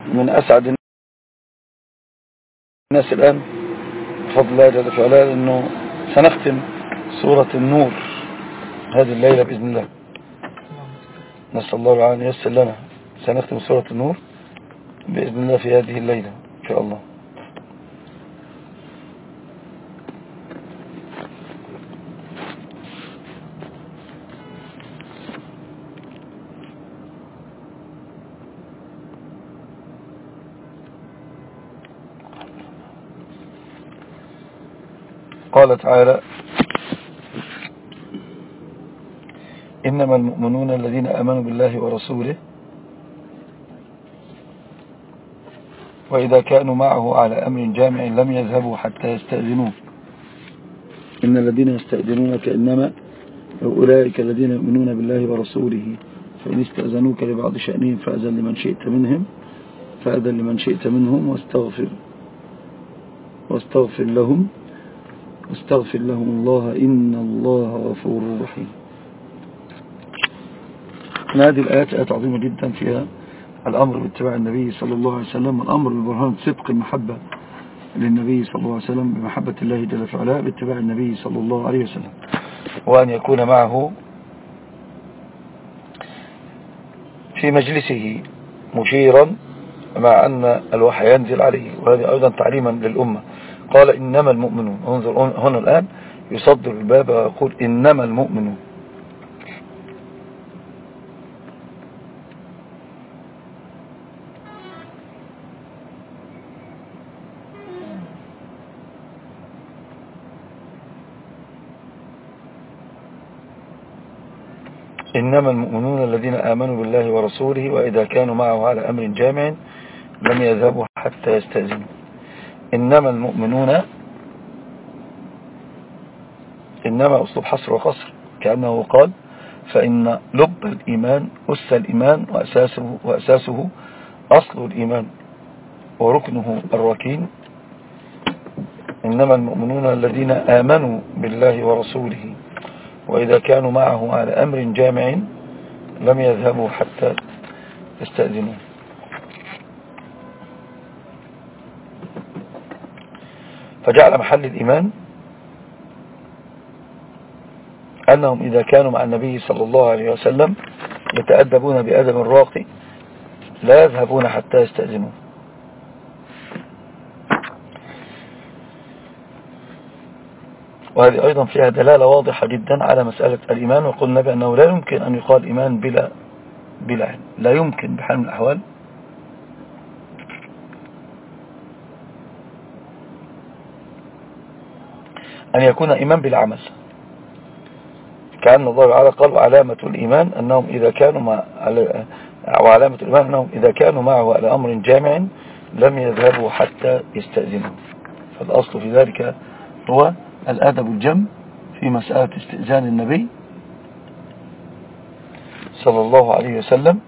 من أسعد الناس الآن. بفضل الله جل فعلا أنه سنختم سورة النور هذه الليلة بإذن الله. نسأل الله العالمين يسر لنا. سنختم سورة النور بإذن الله في هذه الليلة إن شاء الله. قال تعالى إنما المؤمنون الذين آمنوا بالله ورسوله وإذا كانوا معه على أمر جامع لم يذهبوا حتى يستأذنوه. إن الذين يستأذنونك إنما أولئك الذين يؤمنون بالله ورسوله. فإن استأذنوك لبعض شأنهم فأذن لمن شئت منهم فأذن لمن شئت منهم واستغفر واستغفر لهم واستغفر لهم الله إن الله غفور رحيم. هذه الآيات آيات عظيمة جدا فيها الأمر باتباع النبي صلى الله عليه وسلم الأمر ببرهان صدق المحبة للنبي صلى الله عليه وسلم بمحبة الله جل فعلا باتباع النبي صلى الله عليه وسلم. وأن يكون معه في مجلسه مشيرا مع أن الوحي ينزل عليه وهذا أيضا تعليما للأمة. قال إنما المؤمنون. انظر هنا الآن يصدر الباب ويقول إنما المؤمنون. إنما المؤمنون الذين آمنوا بالله ورسوله وإذا كانوا معه على أمر جامع لم يذهبوا حتى يستأذنوا. إنما المؤمنون إنما اسلوب حصر وقصر كأنه قال فإن لب الإيمان أس الإيمان وأساسه وأساسه أصل الإيمان وركنه الركين. إنما المؤمنون الذين آمنوا بالله ورسوله وإذا كانوا معه على أمر جامع لم يذهبوا حتى يستأذنوه. وجعل محل الإيمان أنهم إذا كانوا مع النبي صلى الله عليه وسلم يتأدبون بأدب راقي لا يذهبون حتى يستأذنون وهذه أيضا فيها دلالة واضحة جدا على مسألة الإيمان وقلنا بأنه لا يمكن أن يقال إيمان بلا, بلا علم لا يمكن بحال من الأحوال. أن يكون إيمان بالعمل كأن الله تعالى قال علامة الإيمان أنهم إذا كانوا مع وعلامة الإيمان أنهم إذا كانوا معه على أمر جامع لم يذهبوا حتى يستأذنوا. فالأصل في ذلك هو الأدب الجم في مسألة استئذان النبي صلى الله عليه وسلم.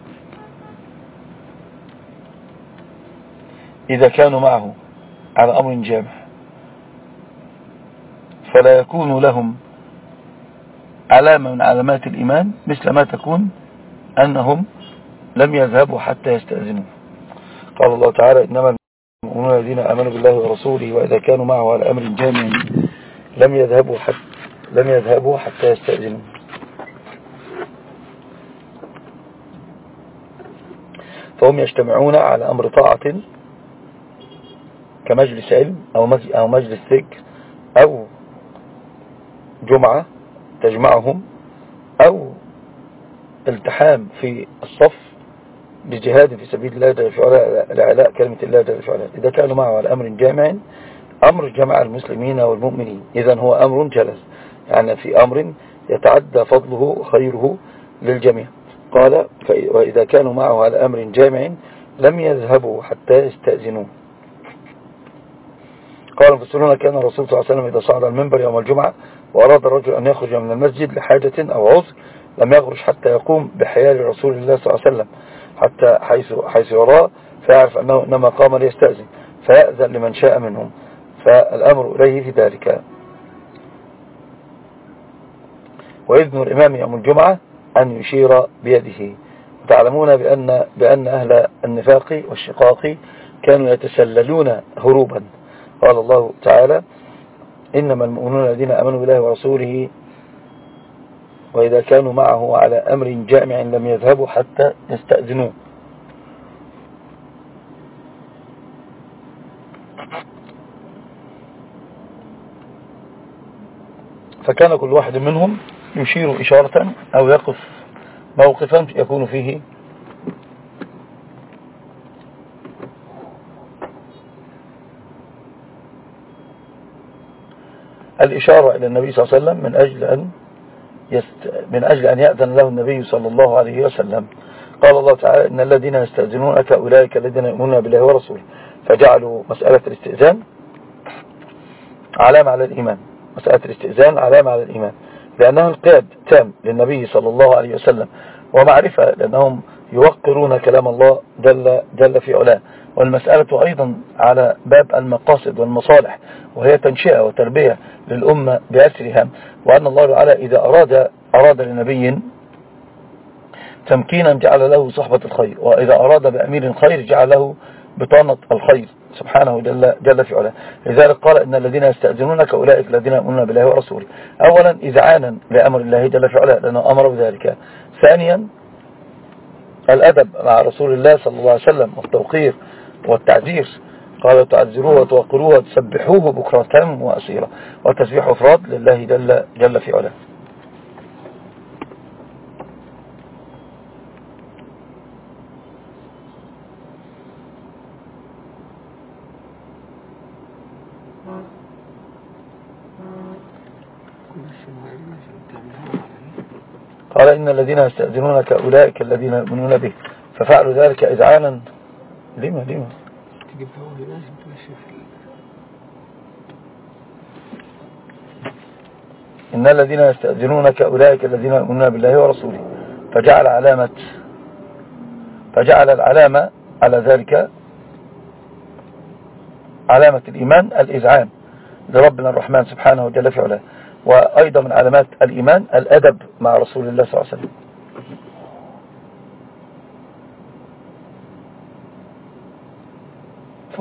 إذا كانوا معه على أمر جامع. فلا يكون لهم علامة من علامات الإيمان مثل ما تكون أنهم لم يذهبوا حتى يستأذنوا. قال الله تعالى إنما المؤمنون الذين آمنوا بالله ورسوله وإذا كانوا معه على أمر جامع لم يذهبوا حتى لم يذهبوا حتى يستأذنوا. فهم يجتمعون على أمر طاعة كمجلس علم أو مجلس ذكر أو جمعة تجمعهم أو التحام في الصف بجهاد في سبيل الله جل وعلا لعلاء كلمة الله جل وعلا. إذا كانوا معه على أمر جامع أمر جمع المسلمين والمؤمنين. إذا هو أمر جلس يعني في أمر يتعدى فضله خيره للجميع. قال وإذا كانوا معه على أمر جامع لم يذهبوا حتى يستأذنوه. قال المفسرون كان الرسول صلى الله عليه وسلم إذا صعد المنبر يوم الجمعة وأراد الرجل أن يخرج من المسجد لحاجة أو عذر لم يخرج حتى يقوم بحيال رسول الله صلى الله عليه وسلم حتى حيث, حيث يراه فيعرف أنه إنما قام ليستأذن فيأذن لمن شاء منهم. فالأمر إليه في ذلك. وإذن الإمام يوم الجمعة أن يشير بيده. وتعلمون بأن, بأن أهل النفاق والشقاق كانوا يتسللون هروبا. قال الله تعالى إنما المؤمنون الذين أمنوا بالله ورسوله وإذا كانوا معه على أمر جامع لم يذهبوا حتى يستأذنوه. فكان كل واحد منهم يشير إشارة أو يقف موقفا يكون فيه الإشارة إلى النبي صلى الله عليه وسلم من أجل أن يست... من أجل أن يأذن له النبي صلى الله عليه وسلم. قال الله تعالى إن الذين يستأذنونك أولئك الذين يؤمنون بالله ورسوله فجعلوا مسألة الاستئذان علامة على الإيمان. مسألة الاستئذان علامة على الإيمان. لأنه القياد تام للنبي صلى الله عليه وسلم ومعرفة لأنهم يوقرون كلام الله جل, جل في علاه. والمسألة أيضا على باب المقاصد والمصالح وهي تنشئة وتربية للأمة بأسرها وأن الله تعالى إذا أراد أراد لنبي تمكينا جعل له صحبة الخير وإذا أراد بأمير خير جعل له بطانة الخير سبحانه جل, جل في علاه. لذلك قال إن الذين يستأذنونك أولئك الذين يؤمنون بالله ورسوله. أولا إذعانا لأمر الله جل في علاه لأنه أمر بذلك. ثانيا الأدب مع رسول الله صلى الله عليه وسلم والتوقير والتعزير قال تعزروه وتوقروه وتسبحوه بكرة وأصيرة والتسبيح أفراد لله جل, جل في علاه. قال إن الذين يستأذنونك أولئك الذين يؤمنون به ففعلوا ذلك إذعانا لما لما تجيب هو إن الذين يستأذنونك أولئك الذين يؤمنون بالله ورسوله فجعل علامة فجعل العلامة على ذلك علامة الإيمان الإزعام لربنا الرحمن سبحانه وتعالى وأيضا من علامات الإيمان الأدب مع رسول الله صلى الله عليه وسلم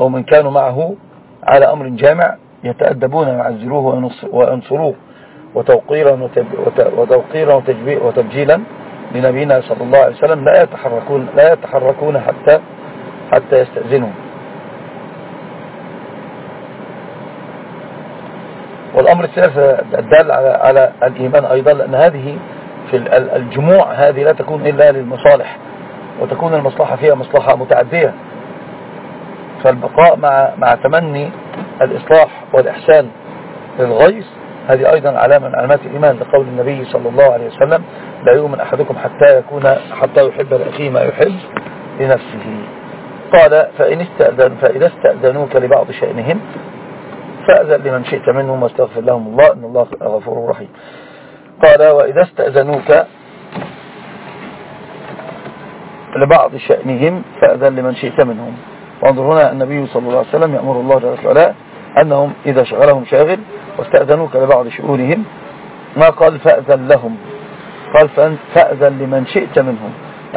أو من كانوا معه على أمر جامع يتأدبون ويعزلوه وينصروه وتوقيرا وتوقيرا وتبجيلا لنبينا صلى الله عليه وسلم لا يتحركون لا يتحركون حتى حتى يستأذنوا والأمر الثالث الدال على على الإيمان أيضا لأن هذه في الجموع هذه لا تكون إلا للمصالح وتكون المصلحة فيها مصلحة متعدية. فالبقاء مع مع تمني الإصلاح والإحسان للغيث هذه أيضا علامة من علامات الإيمان لقول النبي صلى الله عليه وسلم لا يؤمن أحدكم حتى يكون حتى يحب لأخيه ما يحب لنفسه. قال فإن استأذن فإذا استأذنوك لبعض شأنهم فأذن لمن شئت منهم واستغفر لهم الله إن الله غفور رحيم. قال وإذا استأذنوك لبعض شأنهم فأذن لمن شئت منهم. وانظر هنا النبي صلى الله عليه وسلم يأمر الله جل وعلا أنهم إذا شغلهم شاغل واستأذنوك لبعض شؤونهم. ما قال فأذن لهم. قال فأذن لمن شئت منهم.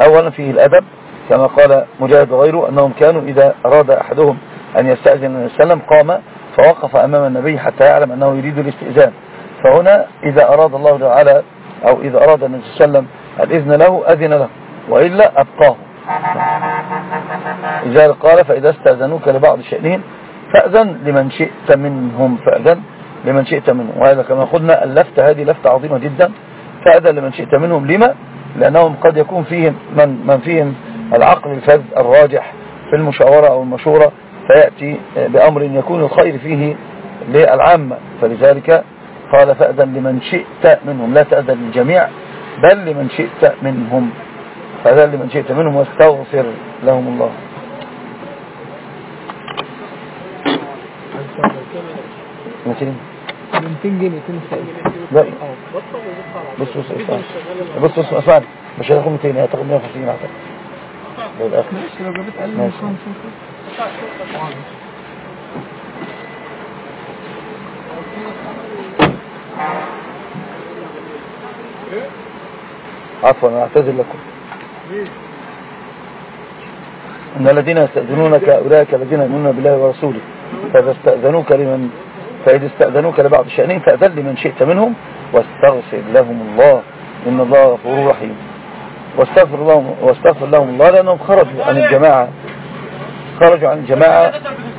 أولا فيه الأدب كما قال مجاهد وغيره أنهم كانوا إذا أراد أحدهم أن يستأذن النبي صلى الله عليه وسلم قام فوقف أمام النبي حتى يعلم أنه يريد الاستئذان. فهنا إذا أراد الله تعالى أو إذا أراد النبي صلى الله عليه وسلم الإذن له أذن له وإلا أبقاه. لذلك قال فإذا استأذنوك لبعض الشأنين فأذن لمن شئت منهم فأذن لمن شئت منهم. وهذا كما قلنا اللفتة هذه لفتة عظيمة جدا. فأذن لمن شئت منهم. لما؟ لأنهم قد يكون فيهم من, من فيهم العقل الفذ الراجح في المشاورة أو المشورة فيأتي بأمر يكون الخير فيه للعامة. فلذلك قال فأذن لمن شئت منهم. لا تأذن للجميع بل لمن شئت منهم. فأذن لمن شئت منهم واستغفر لهم الله. 200 جنيه بص بص بص بص مش هتاخد 200 هتاخد 150 عفوا أنا اعتذر لكم. إن الذين يستأذنونك أولئك الذين يؤمنون بالله ورسوله. فاستأذنوك لمن فإذ استأذنوك لبعض الشأنين فأذن لمن شئت منهم واستغفر لهم الله إن الله غفور رحيم. واستغفر لهم, واستغفر لهم الله لأنهم خرجوا عن الجماعة. خرجوا عن الجماعة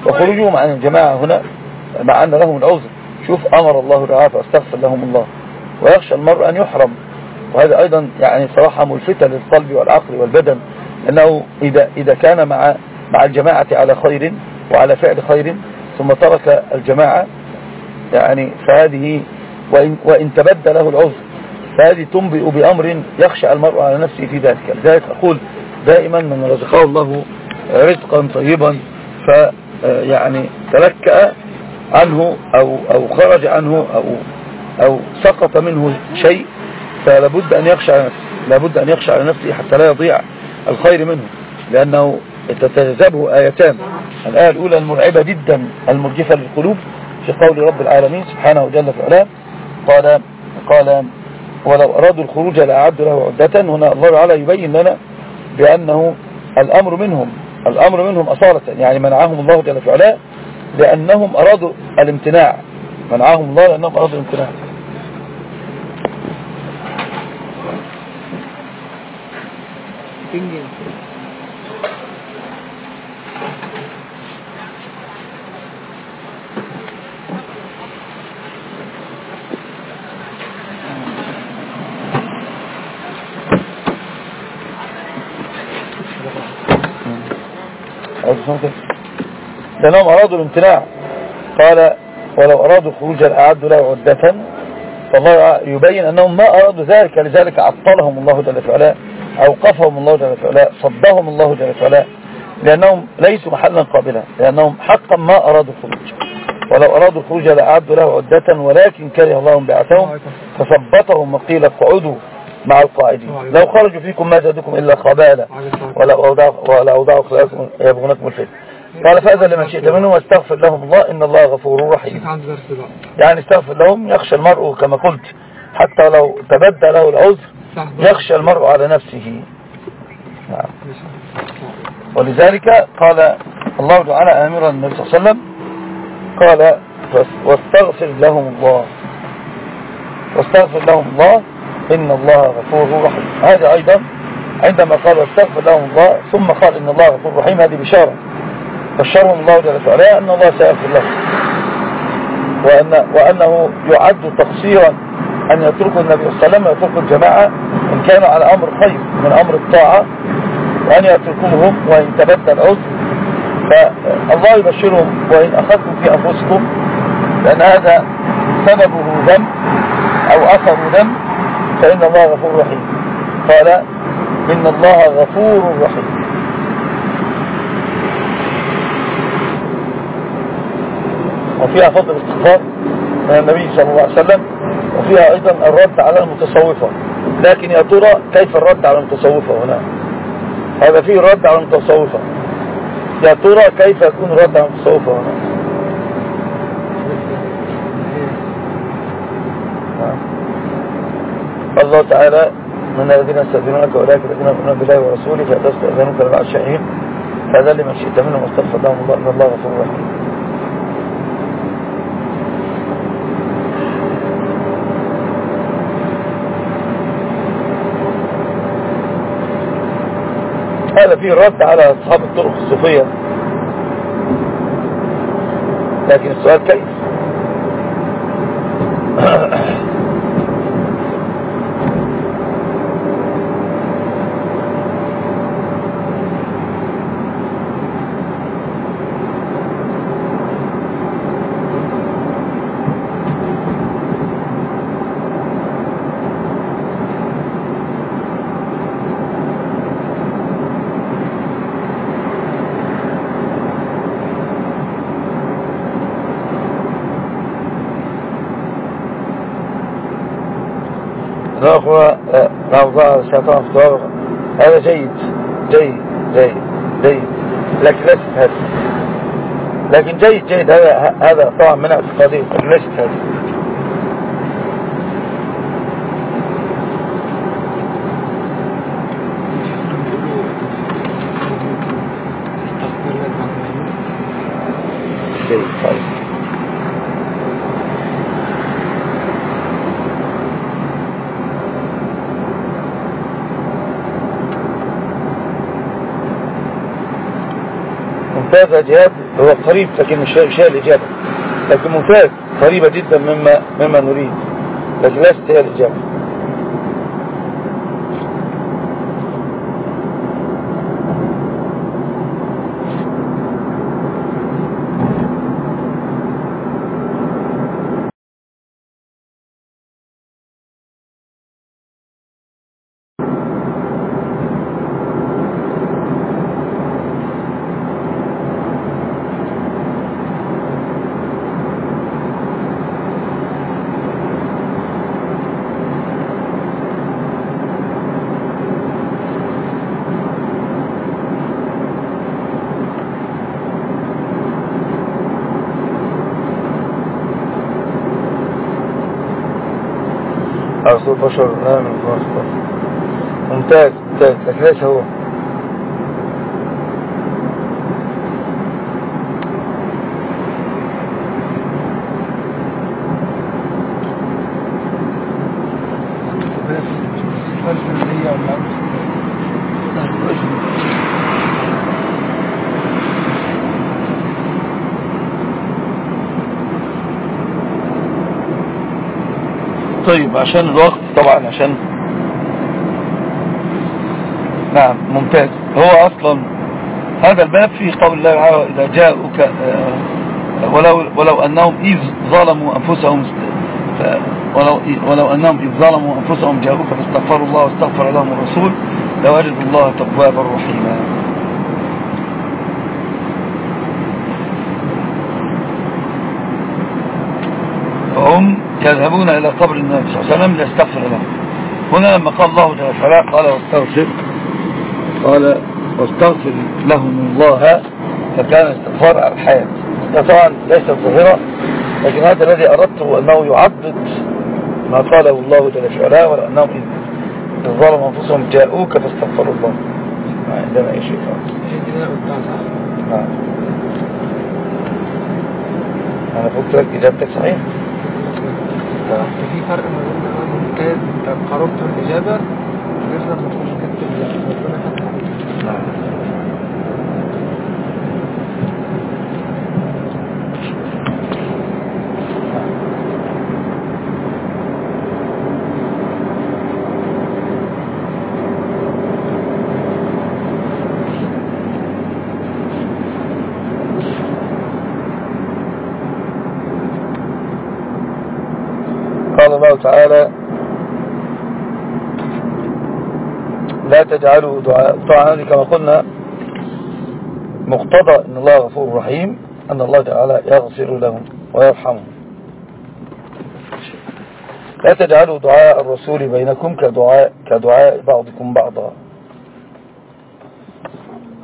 وخرجوا عن الجماعة هنا مع أن لهم العذر. شوف أمر الله تعالى فاستغفر لهم الله. ويخشى المرء أن يحرم. وهذا أيضا يعني صراحة ملفتة للقلب والعقل والبدن أنه إذا, إذا كان مع مع الجماعة على خير وعلى فعل خير ثم ترك الجماعة يعني فهذه وإن, وإن تبدى له العذر فهذه تنبئ بأمر يخشى المرء على نفسه في ذلك. لذلك أقول دائما من رزقه الله رزقا طيبا فيعني تلكأ عنه أو, أو خرج عنه أو, أو سقط منه شيء فلابد أن يخشى على نفسه لابد أن يخشى على نفسه حتى لا يضيع الخير منه لأنه تتجاذبه آيتان. الآية الأولى المرعبة جدا المرجفة للقلوب في قول رب العالمين سبحانه وجل فعلا قال قال ولو أرادوا الخروج لأعدوا له عدة هنا الله تعالى يبين لنا بأنه الأمر منهم الأمر منهم أصالة. يعني منعهم الله جل فعلا لأنهم أرادوا الامتناع. منعهم الله لأنهم أرادوا الامتناع. Thank you. لأنهم أرادوا الامتناع. قال ولو أرادوا خروج الأعد له عدة. فالله يبين أنهم ما أرادوا ذلك. لذلك عطلهم الله جل فعلا أوقفهم الله جل فعلا صدهم الله جل فعلا لأنهم ليسوا محلا قابلا. لأنهم حقا ما أرادوا الخروج ولو أرادوا الخروج لأعدوا له عدة ولكن كره الله بعثهم. فثبتهم وقيل اقعدوا. مع القائدين لو خرجوا فيكم ما زادكم إلا خبالة ولا أوضاع, ولا أوضاع خلاصكم يبغونكم الفتن قال فأذن لمن شئت منهم واستغفر لهم الله إن الله غفور رحيم. يعني استغفر لهم يخشى المرء كما قلت. حتى لو تبدى له العذر يخشى المرء على نفسه. نعم. ولذلك قال الله تعالى آمرا النبي صلى الله عليه وسلم قال واستغفر لهم الله. واستغفر لهم الله إن الله غفور رحيم. هذا أيضا عندما قال واستغفر لهم الله ثم قال إن الله غفور رحيم. هذه بشارة. بشرهم الله جل وعلا أن الله سيغفر لهم. وأن وأنه يعد تقصيرا أن يتركوا النبي صلى الله عليه وسلم يتركوا الجماعة إن كانوا على أمر خير من أمر الطاعة وأن يتركوهم وإن تبدى العذر فالله يبشرهم وإن أخذتم في أنفسكم لأن هذا سببه ذنب أو أثر ذنب. فإن الله غفور رحيم. قال إن الله غفور رحيم. وفيها فضل الاستغفار من النبي صلى الله عليه وسلم وفيها أيضا الرد على المتصوفة. لكن يا ترى كيف الرد على المتصوفة هنا؟ هذا فيه رد على المتصوفة. يا ترى كيف يكون رد على المتصوفة هنا؟ الله تعالى من الذين استأذنونك أولئك الذين يؤمنون بالله ورسوله فإذا استأذنوك لبعض شيئهم هذا لمن شئت منهم واستغفر لهم الله إن الله غفور رحيم. هذا فيه رد على أصحاب الطرق الصوفية. لكن السؤال كيف؟ الغفار الشيطان في الورق هذا جيد جيد جيد جيد لكن ليس هذا لكن جيد جيد هذا هذا طبعا من اعتقادي ليس هذا هذا جهاد هو قريب لكن مش هي الإجابة لكن ممتاز قريبة جدا مما, مما نريد. لكن لا استهال الإجابة سوى بشر نعم ممتاز ممتاز لكن هو طيب عشان الوقت طبعا عشان نعم ممتاز. هو أصلا هذا الباب فيه قول الله تعالى إذا جاءوك آه، ولو, ولو أنهم إذ ظلموا أنفسهم ولو, ولو أنهم إذ ظلموا أنفسهم جاءوك فاستغفروا الله واستغفر لهم الرسول لوجدوا الله تبوابا رحيما. يذهبون إلى قبر النبي صلى الله عليه وسلم ليستغفر الله هنا لما قال الله جل وعلا قال واستغفر قال واستغفر لهم الله فكان استغفار على الحياة. ده طبعا ليس ظاهرة لكن هذا الذي أردته أنه يعبد ما قاله الله جل وعلا وأنهم إن ظلم أنفسهم جاءوك فاستغفروا الله. ما عندنا أي شيء نعم. أنا قلت لك إجابتك صحيح انت في فرق ما بين ممتاز انت قربت من الاجابه غير لما تخش كتب ربنا يفتح تعالى لا تجعلوا دعاء كما قلنا مقتضى أن الله غفور رحيم أن الله تعالى يغفر لهم ويرحمهم. لا تجعلوا دعاء الرسول بينكم كدعاء, كدعاء بعضكم بعضا.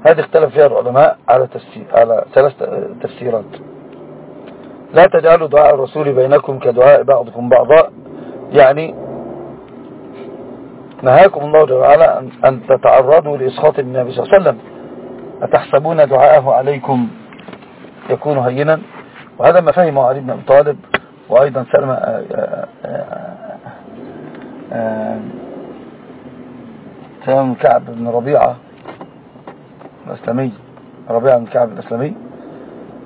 هذه اختلف فيها العلماء على, تفسير على ثلاث تفسيرات. لا تجعلوا دعاء الرسول بينكم كدعاء بعضكم بعضا. يعني نهاكم الله جل وعلا أن تتعرضوا لإسخاط النبي صلى الله عليه وسلم. أتحسبون دعاءه عليكم؟ يكون هينا. وهذا ما فهمه علي بن أبي طالب وأيضا سلم آه، آه، آه، سلم كعب بن ربيعة الأسلامي ربيعة بن كعب الأسلامي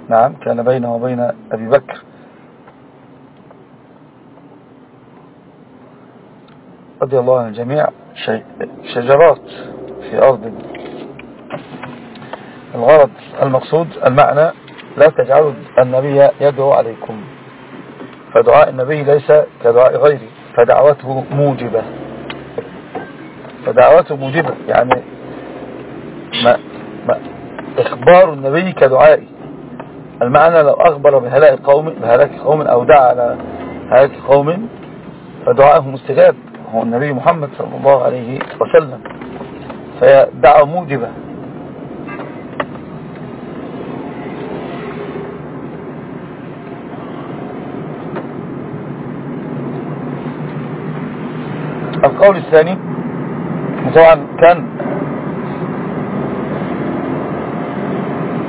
نعم كان بينه وبين أبي بكر. رضي الله عن جميع شجرات في أرض الغرض المقصود المعنى لا تجعلوا النبي يدعو عليكم فدعاء النبي ليس كدعاء غيره فدعوته موجبة فدعوته موجبة يعني ما ما إخبار النبي كدعائي المعنى لو أخبر بهلاك قوم, بهلاك قوم أو دعا على هلاك قوم فدعائهم مستجاب هو النبي محمد صلى الله عليه وسلم. فدعا موجبة. القول الثاني طبعا كان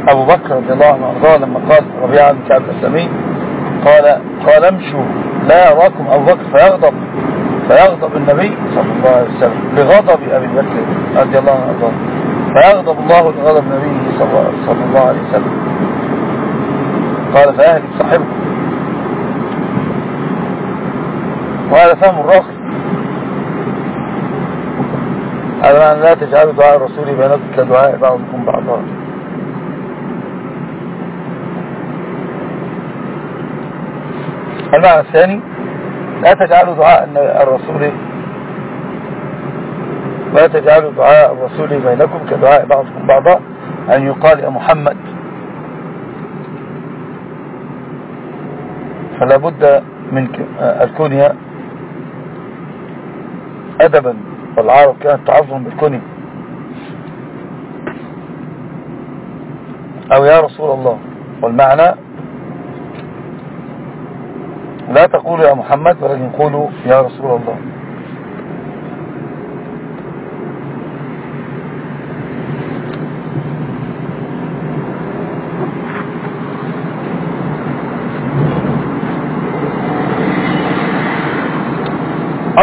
أبو بكر رضي الله عنه وأرضاه لما قال ربيعه بن كعب الاسلامي قال قال امشوا لا يراكم أبو بكر فيغضب. فيغضب النبي صلى الله عليه وسلم. لغضب أبي بكر رضي الله عنه. فيغضب الله لغضب النبي صلى الله عليه وسلم. قال فأهلك صاحبك وهذا فهم الرخص هذا معنى لا تجعلوا دعاء الرسول بينكم كدعاء بعضكم بعضا. المعنى الثاني. لا تجعلوا دعاء الرسول. لا تجعلوا دعاء الرسول بينكم كدعاء بعضكم بعضا. أن يقال يا محمد. فلا بد من الكونية أدبا والعرب كانت تعظم بالكونية أو يا رسول الله والمعنى لا تقولوا يا محمد ولكن قولوا يا رسول الله.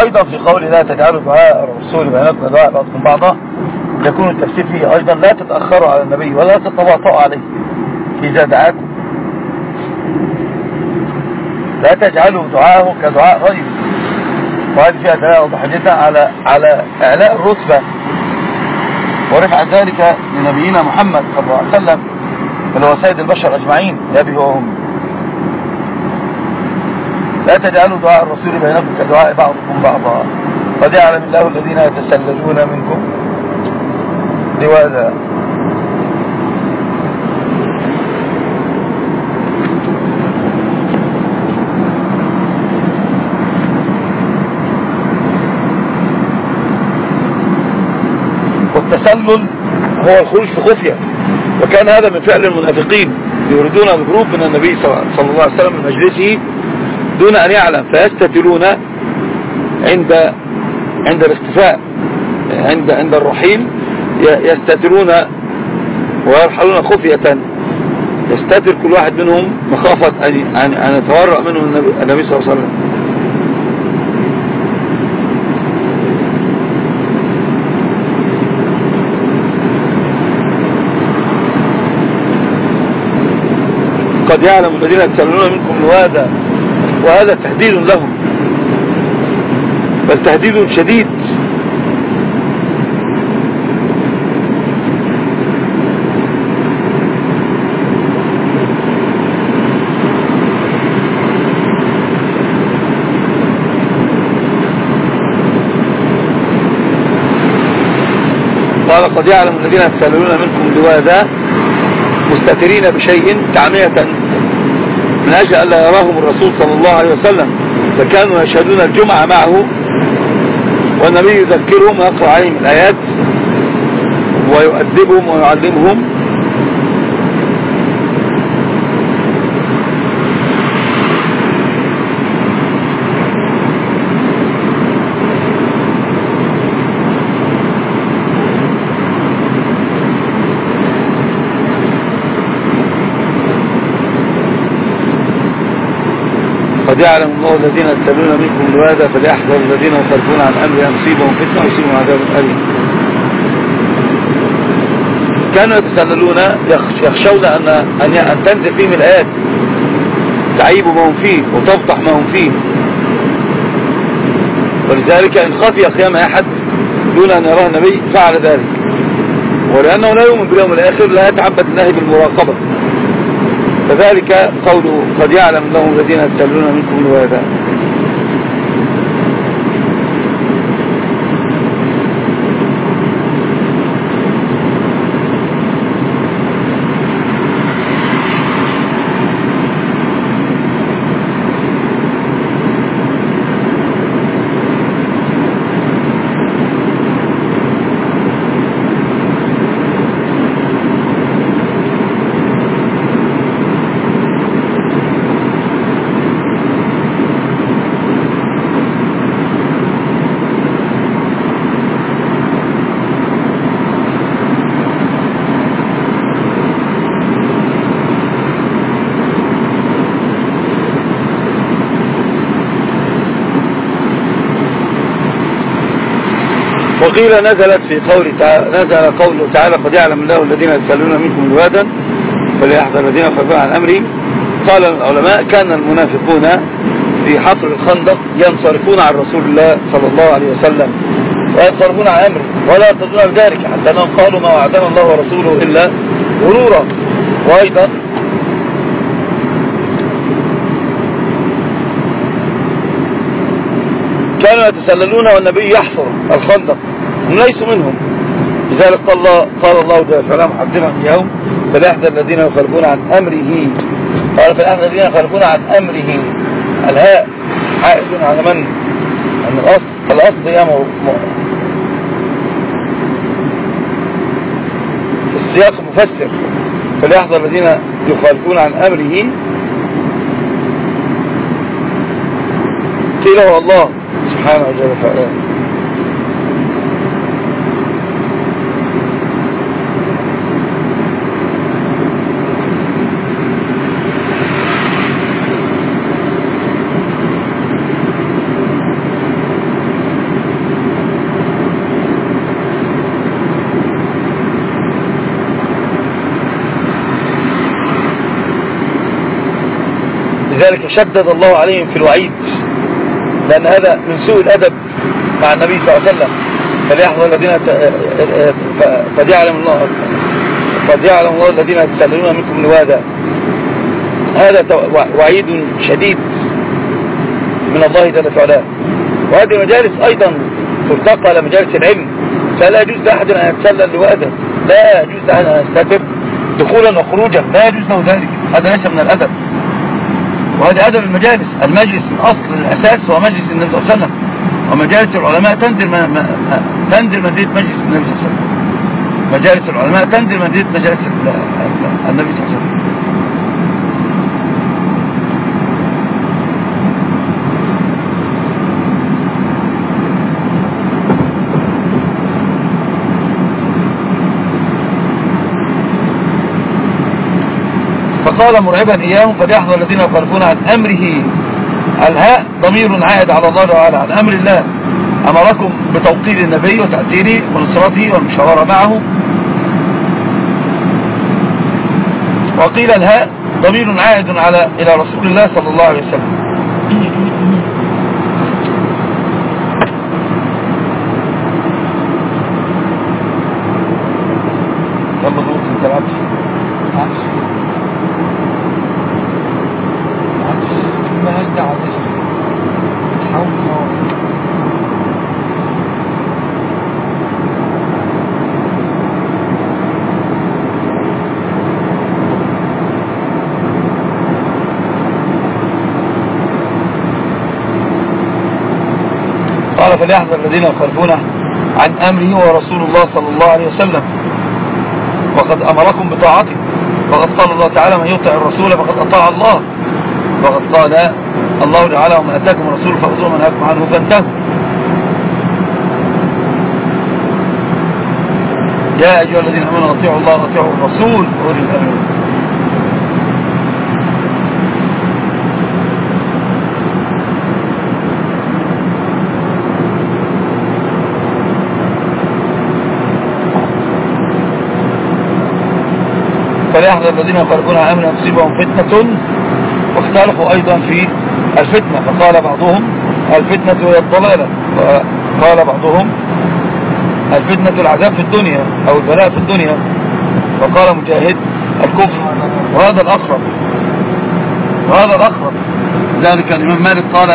أيضا في قول لا تجعلوا دعاء الرسول بينكم دعاء بعضكم بعضا يكون التفسير فيه أيضا لا تتأخروا على النبي ولا تتباطؤوا عليه إذا دعاكم. لا تجعلوا دعاءه كدعاء رجل وقد جاء دعاء حجتنا على, على إعلاء الرتبة. ورفع ذلك لنبينا محمد صلى الله عليه وسلم اللي هو سيد البشر أجمعين لأبي وأمي لا تجعلوا دعاء الرسول بينكم كدعاء بعضكم بعضا. قد يعلم الله الذين يتسللون منكم. لواذا التسلل هو الخروج في خفية. وكان هذا من فعل المنافقين. يريدون الهروب من النبي صلى الله عليه وسلم من مجلسه دون أن يعلم. فيستتلون عند عند الاختفاء عند عند الرحيل. يستترون ويرحلون خفية. يستتر كل واحد منهم مخافة أن أن يتورع منه النبي صلى الله عليه وسلم. قد يعلم الذين يتسللون منكم لوادا وهذا تهديد لهم. بل تهديد شديد. قال قد يعلم الذين يتسللون منكم لواذا مستترين بشيء تعمية من أجل ألا يراهم الرسول صلى الله عليه وسلم فكانوا يشهدون الجمعة معه والنبي يذكرهم ويقرأ عليهم الآيات ويؤدبهم ويعلمهم. وجعل من الله الذين اتبعون منكم الوادة فليحذر الذين يخرجون عن أمر أمصيبهم فتنة ويصيبهم عذاب أليم. كانوا يتسللون يخشون أن, أن, أن تنزل فيهم الآيات. تعيب ما هم فيه وتفضح ما هم فيه. ولذلك إن خفي قيام أحد دون أن يراه النبي فعل ذلك. ولأنه لا يؤمن باليوم الآخر لا يتعبد الله بالمراقبة. وذلك قوله قد يعلم لهم الذين يتبعون منكم الوعد وقيل نزلت في قول تعالى نزل قوله تعالى قد يعلم الله الذين يسألون منكم جوادا فليحذر الذين يخافون عن أمري قال العلماء كان المنافقون في حفر الخندق ينصرفون عن رسول الله صلى الله عليه وسلم وينصرفون عن أمره ولا يرتدون بذلك حتى أنهم قالوا ما وعدنا الله ورسوله إلا غرورا. وأيضا كانوا يتسللون والنبي يحفر الخندق. ليسوا منهم. لذلك قال الله, قال الله جل وعلا معذبا يوم فلاحظ الذين يخالفون عن أمره قال فلاحظ الذين يخالفون عن أمره. الهاء عائد على من؟ أن الأصل. الأصل يا السياق مفسر. فلاحظ الذين يخالفون عن أمره. قيله الله سبحانه وتعالى. شدد الله عليهم في الوعيد. لأن هذا من سوء الأدب مع النبي صلى الله عليه وسلم. فليحظى الذين فليعلم الله قد الله الذين يتسللون منكم لوادا هذا وعيد شديد من الله جل وعلا وهذه المجالس أيضا ترتقى لمجالس العلم. فلا يجوز لأحد أن يتسلل لوادا لا يجوز لأحد أن يستتب دخولا وخروجا. لا يجوز له ذلك. هذا ليس من الأدب. وهذا أدب المجالس. المجلس الأصل الأساس هو مجلس النبي صلى الله عليه وسلم. ومجالس العلماء تنزل ما ما تنزل مدينة مجلس النبي صلى الله عليه وسلم. مجالس العلماء تنزل مدينة مجالس النبي صلى الله عليه وسلم. قال مرعبا إياهم فليحظى الذين يخالفون عن أمره. الهاء ضمير عائد على الله وعلى عن أمر الله. أمركم بتوقيل النبي وتأثيره ونصرته والمشاورة معه. وقيل الهاء ضمير عائد على إلى رسول الله صلى الله عليه وسلم. فليحذر الذين يخالفون عن أمره ورسول الله صلى الله عليه وسلم. وقد أمركم بطاعته. وقد قال الله تعالى من يطع الرسول فقد أطاع الله. وقد قال الله تعالى ومن أتاكم الرسول فأخذوا من أكم عنه فانتهوا. يا أيها الذين أمنوا أطيعوا الله وأطيعوا الرسول. وأولي الأمر فليحذر الذين يقربون امنا تصيبهم فتنة. واختلفوا أيضا في الفتنة فقال بعضهم الفتنة هي الضلالة. وقال بعضهم الفتنة العذاب في الدنيا أو البلاء في الدنيا. فقال مجاهد الكفر. وهذا الأقرب. وهذا الأقرب. ذلك الإمام مالك قال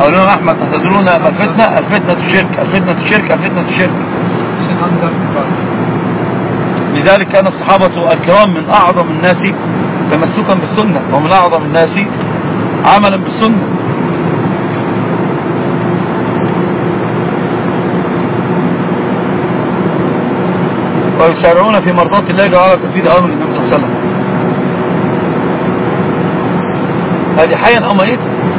أو الإمام أحمد تتدرون الفتنة؟ الفتنة الشرك الفتنة الشرك الفتنة الشرك, الفتنة الشرك. لذلك كان الصحابة الكرام من أعظم الناس تمسكا بالسنة ومن أعظم الناس عملا بالسنة. ويسارعون في مرضات الله جعل تفيد أمر النبي صلى الله عليه وسلم. هذه حيا أمانيته إيه؟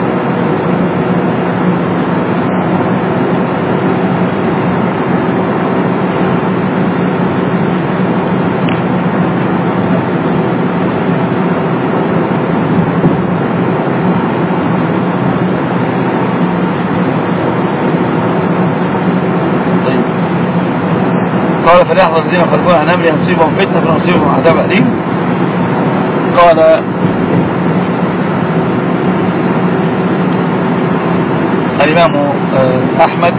فليحظى الذين خلفوا عن أمر يصيبهم فتنة ونصيبهم عذاب أليم. قال الإمام آه، أحمد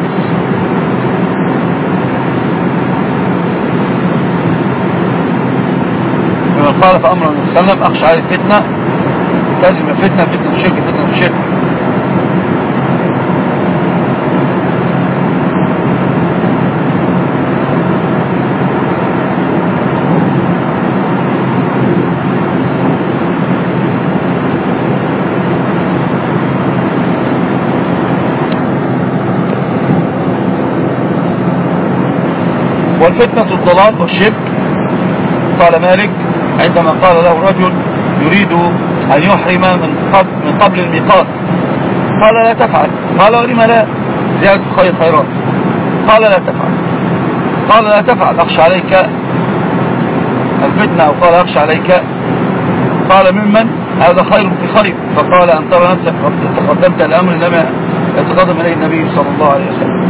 ومن خالف أمر النبي صلى الله عليه وسلم أخشى على الفتنة تجب فتنة فتنة الشرك فتنة الشرك والفتنة الضلال والشرك قال مالك عندما قال له رجل يريد أن يحرم من قبل, من قبل الميقات. قال لا تفعل. قال ولم لا؟ زيادة خير خيرات. قال لا تفعل. قال لا تفعل أخشى عليك الفتنة أو قال أخشى عليك. قال ممن هذا خير في خير. فقال أن ترى نفسك قد تقدمت الأمر لما يتقدم إليه النبي صلى الله عليه وسلم.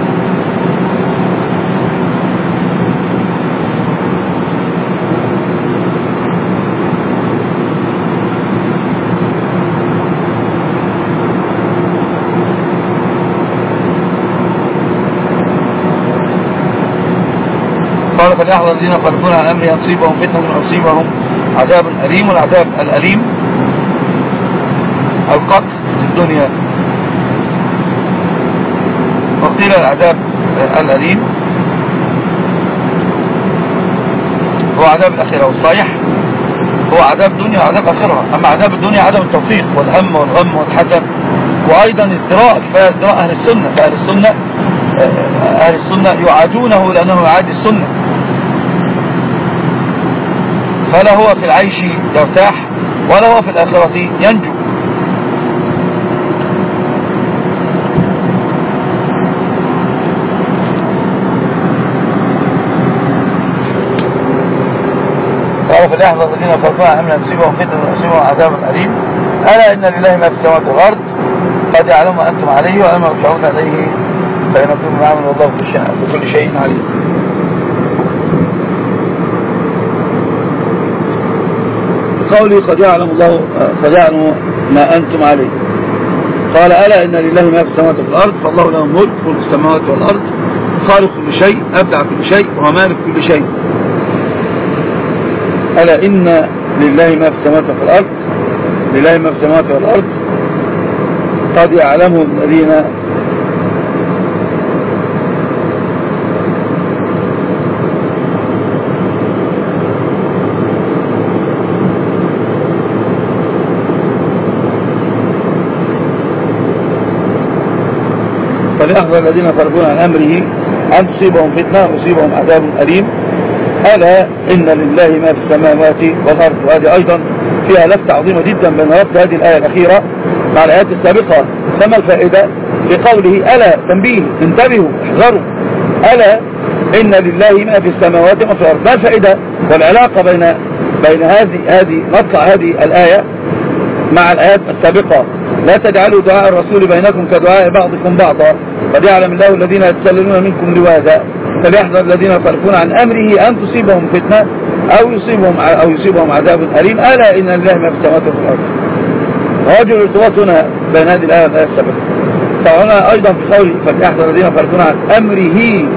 فليحظر الذين خلفون عن أمر يصيبهم فتنة يصيبهم عذاب أليم والعذاب الأليم. القتل في الدنيا. وقيل العذاب الأليم. هو عذاب الأخيرة والصحيح هو عذاب الدنيا وعذاب أخيرة أما عذاب الدنيا عدم التوفيق والهم والغم والحزن. وأيضا الزراء كفاية أهل السنة. فأهل السنة أهل السنة يعادونه لأنه يعادي السنة. فلا هو في العيش يرتاح ولا هو في الآخرة ينجو. قال في الذين فرقنا أمنا نصيبهم فتن ونصيبهم عذاب أليم. ألا إن لله ما في السماوات والأرض؟ قد يعلم ما أنتم عليه وأما ترجعون إليه فإنكم معامل والله بكل شيء عليم. قولي قد يعلم الله قد يعلم ما أنتم عليه. قال ألا إن لله ما في السماوات والأرض فالله له ملك في السماوات والأرض خالق كل شيء أبدع كل شيء ومالك كل شيء. ألا إن لله ما في السماوات والأرض لله ما في السماوات والأرض قد يعلمه الذين الذين يخرجون عن أمره أن تصيبهم فتنة يصيبهم عذاب أليم؟ ألا إن لله ما في السماوات والأرض. وهذه أيضا فيها لفت عظيمة جدا بين ربط هذه الآية الأخيرة مع الآيات السابقة. فما الفائدة؟ لقوله ألا تنبيه انتبهوا احذروا. ألا إن لله ما في السماوات وما في الأرض. ما الفائدة؟ والعلاقة بين بين هذه هذه مطلع هذه الآية مع الآيات السابقة. لا تجعلوا دعاء الرسول بينكم كدعاء بعضكم بعضا. قد يعلم الله الذين يتسللون منكم لواذا فليحذر الذين يطرفون عن أمره أن تصيبهم فتنة أو يصيبهم, أو يصيبهم عذاب أليم. ألا إن الله ما في في الأرض. ووجه الارتباط هنا بين هذه الآية والآية السبب فهنا أيضا في قول فليحذر الذين يطرفون عن أمره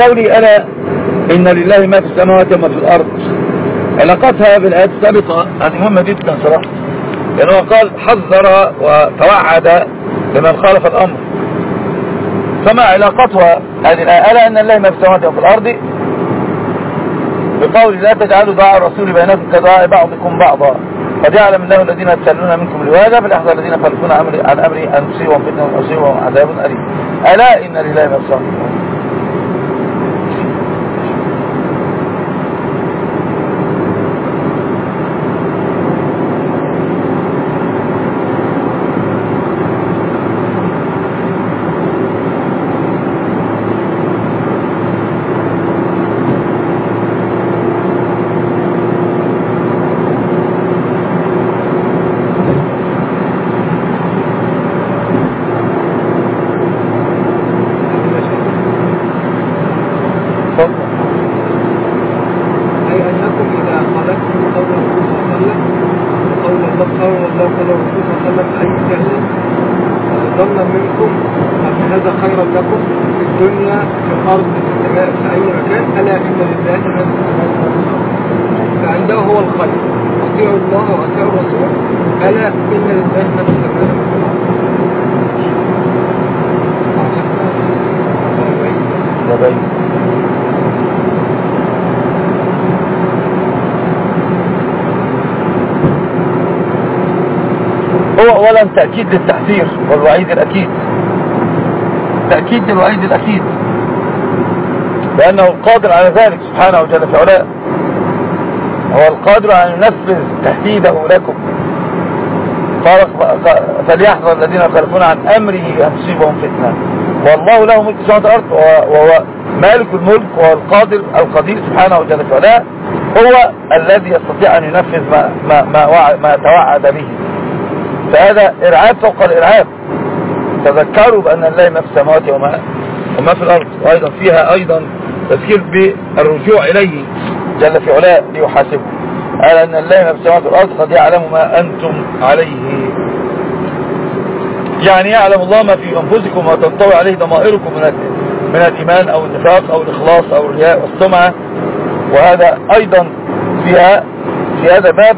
قولي ألا إن لله ما في السماوات وما في الأرض. علاقتها بالآيات السابقة هذه مهمة جدا صراحة. يعني لأنه قال حذر وتوعد لمن خالف الأمر. فما علاقتها هذه الآية؟ ألا أن لله ما في السماوات وما في الأرض؟ بقول لا تجعلوا دعاء الرسول بينكم كدعاء بعضكم بعضا. فجعل من الله الذين يتسللون منكم لواجب الأحضر الذين فلكون عن أمري أن تصيبهم فتنة وأصيبهم عذاب أليم. ألا إن لله ما في السماوات وما في الأرض؟ هذا خيرا لكم في الدنيا في الأرض في السماء في أي مكان. ألا إن لله ما في السماء فعنده هو الخير. أطيعوا الله وأطيعوا الرسول. ألا إن لله ما في السماء هو أولا تأكيد للتحذير والوعيد الأكيد. التأكيد للوعيد الأكيد. لأنه قادر على ذلك سبحانه وجل في هو القادر على أن ينفذ تهديده لكم. فليحذر الذين يخالفون عن أمره أن تصيبهم فتنة. والله له ملك سماوات الأرض وهو مالك الملك وهو القادر القدير سبحانه وجل في هو الذي يستطيع أن ينفذ ما, ما, ما, ما توعد به. فهذا إرعاب فوق الإرعاب. تذكروا بأن الله ما في السماوات وما, وما في الأرض وأيضا فيها أيضا تذكير بالرجوع إليه جل في علاه ليحاسبه قال أن الله ما في السماوات والأرض قد يعلم ما أنتم عليه. يعني يعلم الله ما في أنفسكم وتنطوي عليه ضمائركم من من الإيمان أو النفاق أو الإخلاص أو الرياء والسمعة. وهذا أيضا فيها في هذا باب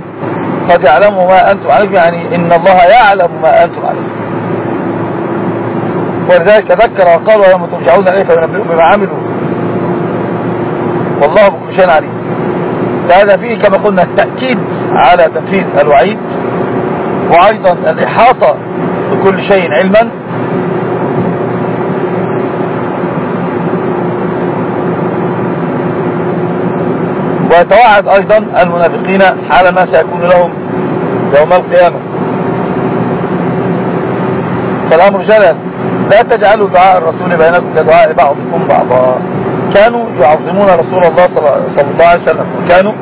قد يعلم ما أنتم عليه. يعني إن الله يعلم ما أنتم عليه. ولذلك تذكر وقالوا لما ترجعون إليه فينبئهم بما عملوا. والله بكل شيء عليم. فهذا فيه كما قلنا التأكيد على تنفيذ الوعيد وأيضا الإحاطة بكل شيء علما. ويتوعد أيضا المنافقين على ما سيكون لهم يوم القيامة. فالأمر جلال لا تجعلوا دعاء الرسول بينكم كدعاء بعضكم بعضا. كانوا يعظمون رسول الله صلى الله عليه وسلم وكانوا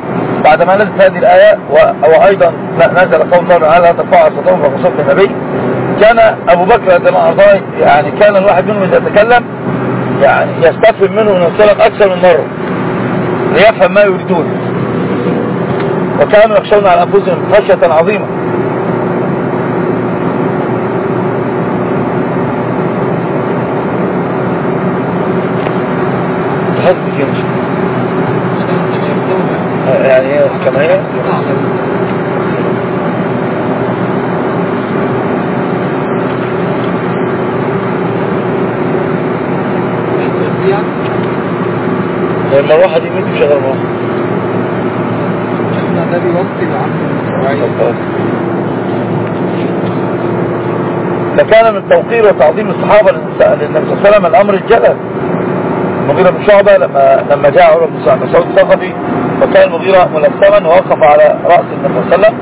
بعدما نزلت هذه الآية وأيضا نزل قول الله تعالى ترفع أصدهم فقصد النبي كان أبو بكر عندما أرضاه يعني كان الواحد منهم إذا تكلم يعني يستفهم منه من الصلاة أكثر من مرة ليفهم ما يريدون. وكانوا يخشون على أنفسهم خشية عظيمة. لكان من توقير وتعظيم الصحابة للنبي صلى الله عليه وسلم الأمر الجلل المغيرة بن شعبة لما, لما جاء عمر بن سعد مسعود الثقفي وكان المغيرة ملثما ووقف على رأس النبي صلى الله عليه وسلم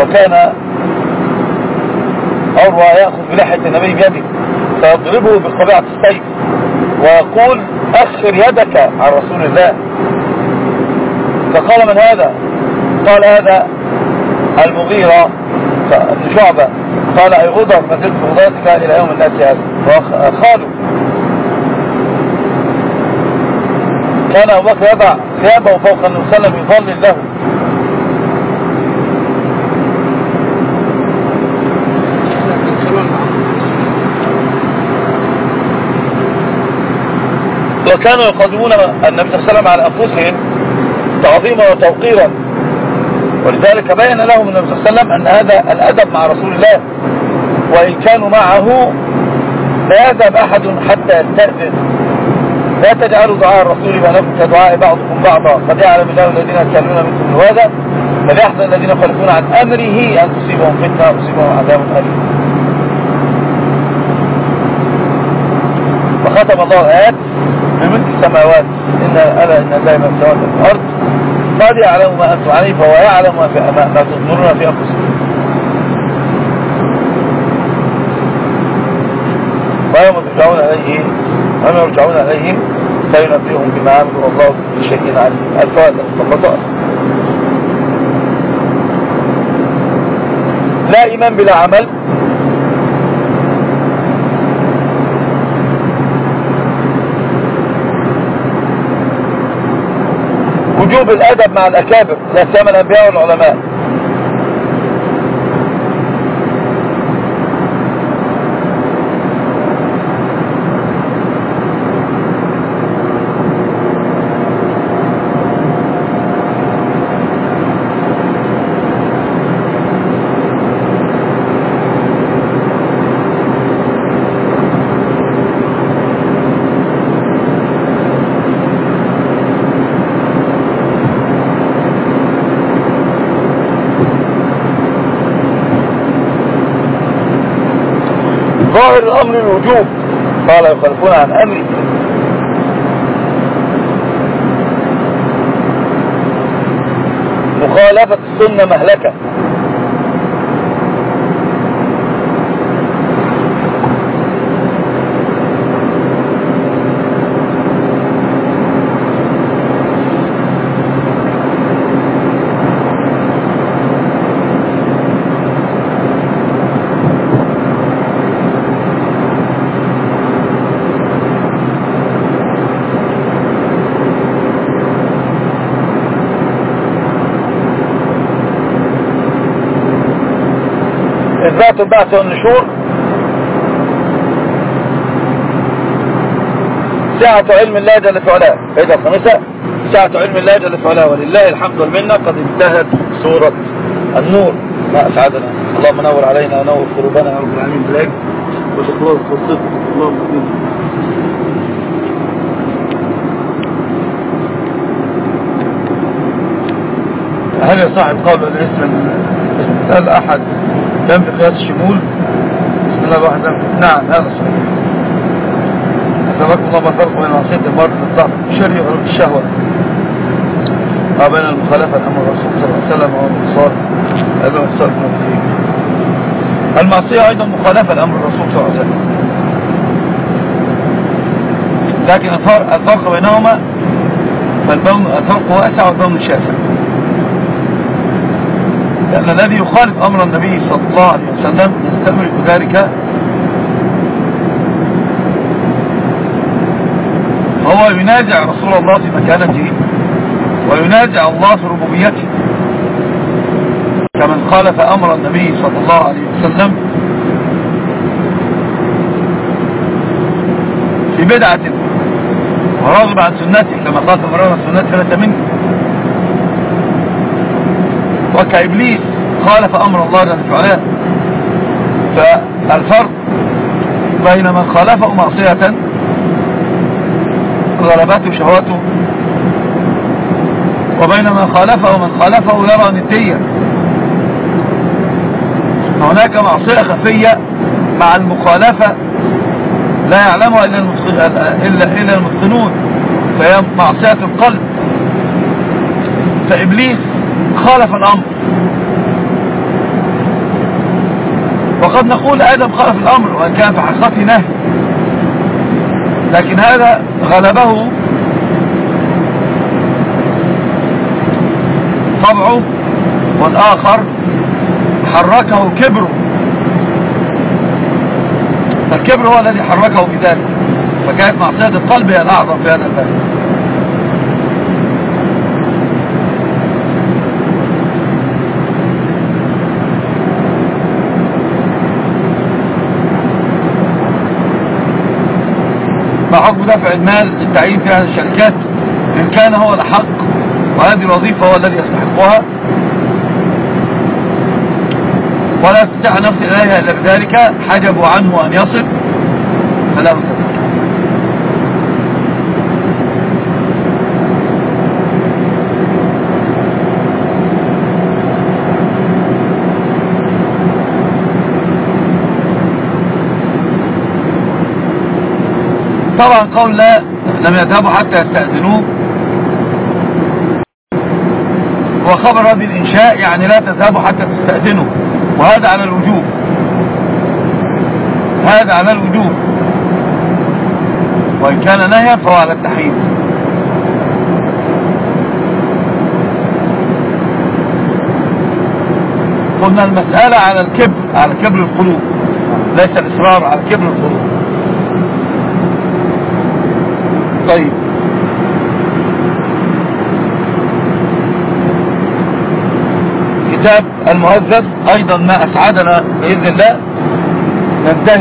وكان عروة يأخذ بلحية النبي بيده فيضربه بقبعة السيف ويقول أخر يدك عن رسول الله. فقال من هذا؟ قال هذا المغيرة شعبة. قال أي غدر زلت غدرتك إلى يوم الناس هذا. وخاله كان أبو بكر يضع ثيابه فوق النبي صلى الله عليه وسلم له. وكانوا يقدمون النبي صلى الله عليه وسلم على أنفسهم تعظيما وتوقيرا. ولذلك بين لهم النبي صلى الله عليه وسلم أن هذا الأدب مع رسول الله وإن كانوا معه لا يذهب أحد حتى يستأذن. لا تجعلوا دعاء الرسول بأنكم كدعاء بعضكم بعضا. قد يعلم الله الذين يتكلمون منكم هذا فليحذر الذين يخالفون عن أمره أن تصيبهم فتنة أو عذاب أليم. وختم الله الآيات بمثل السماوات. إن ألا إن دائما سواء الأرض. بعد يعلم ما أنتم عليه فهو يعلم ما في ما تنظرون في أنفسكم. ويوم ترجعون عليه ويوم يرجعون عليه سينبئهم بما عملوا الله كل شيء عليم. الفاتح والبطائر لا إيمان بلا عمل. وجوب الأدب مع الأكابر لا سيما الأنبياء والعلماء. غير الأمر الوجوب. قال يخلفون عن أمري. مخالفة السنة مهلكة. البعث والنشور. ساعة علم الله جل فعلا أيضا الخميسة ساعة علم الله جل فعلا ولله الحمد والمنة. قد انتهت سورة النور. ما أسعدنا. اللهم نور علينا ونور قلوبنا. رب العالمين. بلاك. وشكرا. والصدق اللهم مبين هل يا صاحب قابل اسم الأحد كلام في قياس الشمول. بسم الله الرحمن الرحيم. نعم هذا صحيح أسألكم الله ما فرق بين معصية المرض للضعف شرع علم الشهوة. وبين المخالفة الأمر الرسول صلى الله عليه وسلم والانتصار أيضا انتصار المنفيين المعصية أيضا مخالفة الأمر الرسول صلى الله عليه وسلم. لكن الفرق بينهما فالفرق أسعى والبون شاسع لأن الذي يخالف أمر النبي صلى الله عليه وسلم يستمر ذلك. فهو ينازع رسول الله في مكانته وينازع الله في ربوبيته. كمن خالف أمر النبي صلى الله عليه وسلم في بدعة ورغب عن سنته كما خالف أمرنا سنته لتمنه وكإبليس خالف أمر الله جل وعلا. فالفرق بين من خالفه معصية غلبته شهواته. وبين من خالفه ومن خالفه يرى نتية هناك معصية خفية مع المخالفة لا يعلمها إلا المتقنون. فهي معصية القلب. فإبليس خالف الأمر. وقد نقول آدم خالف الأمر وأن كان في حقيقته نهي لكن هذا غلبه طبعه والآخر حركه كبره فالكبر هو الذي حركه بذلك. فكانت معصية القلب هي الأعظم في هذا الباب. فحكم دفع المال للتعيين في هذه الشركات إن كان هو الحق وهذه الوظيفة هو الذي يستحقها. ولا استطاع نفس إليها إلا بذلك حجبوا عنه أن يصل. فلا متفق طبعا قول لا لم يذهبوا حتى يستأذنوه. وخبر بالإنشاء يعني لا تذهبوا حتى تستأذنوا. وهذا على الوجوب. هذا على الوجوب. وإن كان نهيا فهو على التحريم. قلنا المسألة على الكبر على كبر القلوب. ليس الإصرار على كبر القلوب. بتائیے كتاب المهذب أيضا ما أسعدنا بإذن الله. ننتهي.